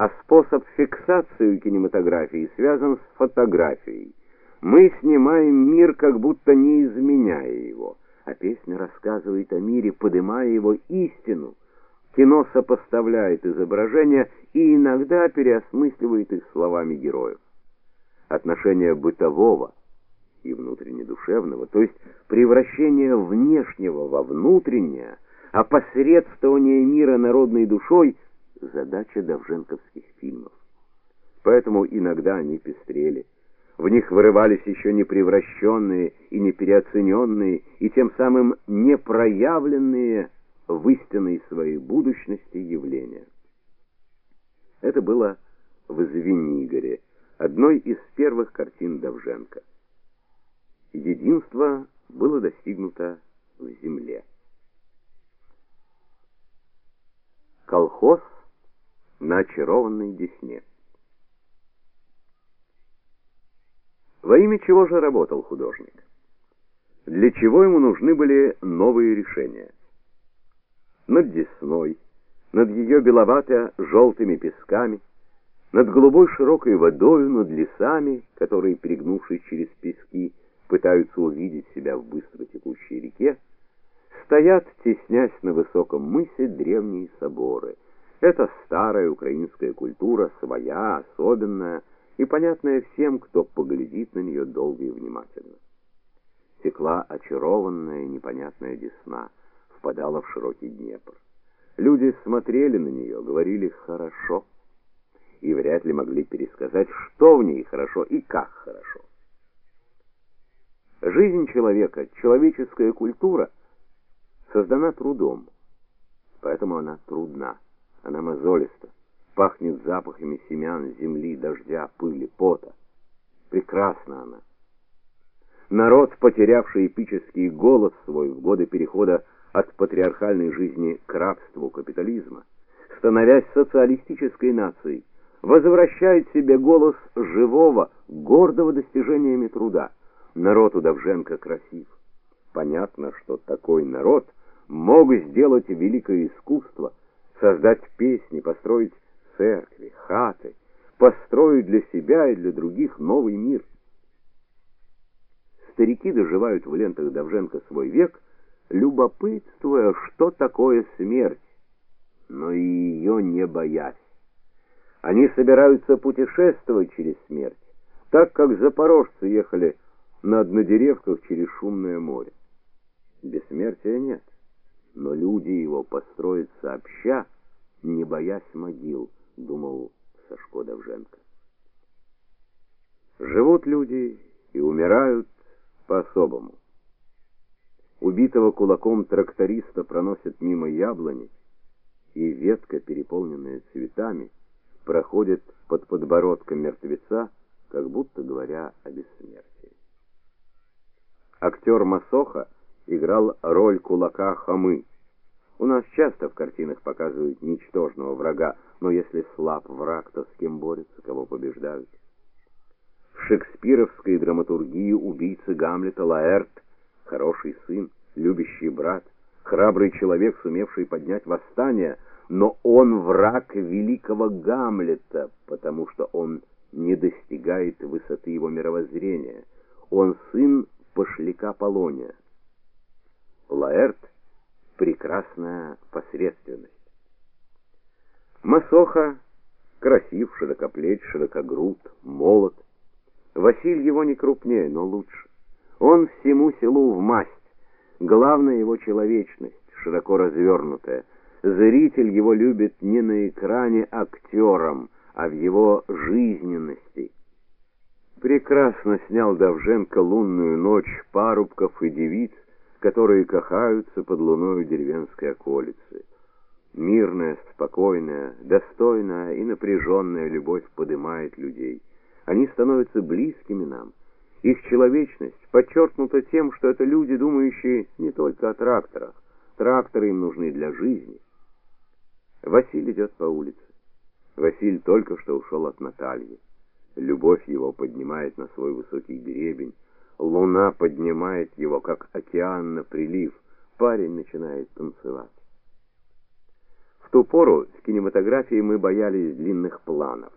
а способ фиксации кинематографии связан с фотографией. Мы снимаем мир, как будто не изменяя его, а песня рассказывает о мире, поднимая его истину. Кино сопоставляет изображения и иногда переосмысливает их словами героев. Отношение бытового и внутренне-душевного, то есть превращение внешнего во внутреннее, опосредствование мира народной душой задача давженковских фильмов. Поэтому иногда они пестрели. В них вырывались еще не превращенные и не переоцененные, и тем самым не проявленные в истинной своей будущности явления. Это было в Звенигоре, одной из первых картин Давженко. Единство было достигнуто в земле. Колхоз на очарованной десне. Во имя чего же работал художник? Для чего ему нужны были новые решения? Над Десной, над ее беловато-желтыми песками, над голубой широкой водой, над лесами, которые, перегнувшись через пески, пытаются увидеть себя в быстро текущей реке, стоят, теснясь на высоком мысе, древние соборы. Это старая украинская культура, своя, особенная, и понятная всем, кто поглядит на нее долго и внимательно. Текла очарованная непонятная десна, впадала в широкий Днепр. Люди смотрели на нее, говорили «хорошо», и вряд ли могли пересказать, что в ней хорошо и как хорошо. Жизнь человека, человеческая культура создана трудом, поэтому она трудна, она мозолиста пахнет запахами семян, земли, дождя, пыли, пота. Прекрасна она. Народ, потерявший эпический голос свой в годы перехода от патриархальной жизни к рабству капитализма, становясь социалистической нацией, возвращает себе голос живого, гордого достижениями труда. Народ у Давженко красив. Понятно, что такой народ мог сделать великое искусство, создать песни, построить церкви, хаты, построить для себя и для других новый мир. Старики доживают в лентах Давженко свой век, любопытствуя, что такое смерть, но и ее не боясь. Они собираются путешествовать через смерть, так как запорожцы ехали на однодеревках через шумное море. Бессмертия нет, но люди его построят сообща, не боясь могил думал Сашко Давженко. Живут люди и умирают по-особому. Убитого кулаком тракториста проносят мимо яблони, и ветка, переполненная цветами, проходит под подбородком мертвеца, как будто говоря о бессмертии. Актер Масоха играл роль кулака Хамы. У нас часто в картинах показывают ничтожного врага, но если слаб враг, то с кем борются, кого побеждают? В шекспировской драматургии убийца Гамлета Лаэрт хороший сын, любящий брат, храбрый человек, сумевший поднять восстание, но он враг великого Гамлета, потому что он не достигает высоты его мировоззрения. Он сын пошляка Полония. Лаэрт прекрасная посредственность. Масоха красив, широкоплеч, широкогруд, молод. Василь его не крупнее, но лучше. Он всему селу в масть. Главная его человечность, широко развернутая. Зритель его любит не на экране актером, а в его жизненности. Прекрасно снял Давженко лунную ночь парубков и девиц, которые кахаются под луною деревенской околицы. Мирная, спокойная, достойная и напряженная любовь поднимает людей. Они становятся близкими нам. Их человечность подчеркнута тем, что это люди, думающие не только о тракторах. Тракторы им нужны для жизни. Василий идет по улице. Василий только что ушел от Натальи. Любовь его поднимает на свой высокий гребень. Луна поднимает его, как океан на прилив. Парень начинает танцевать. В ту пору в кинематографии мы боялись длинных планов.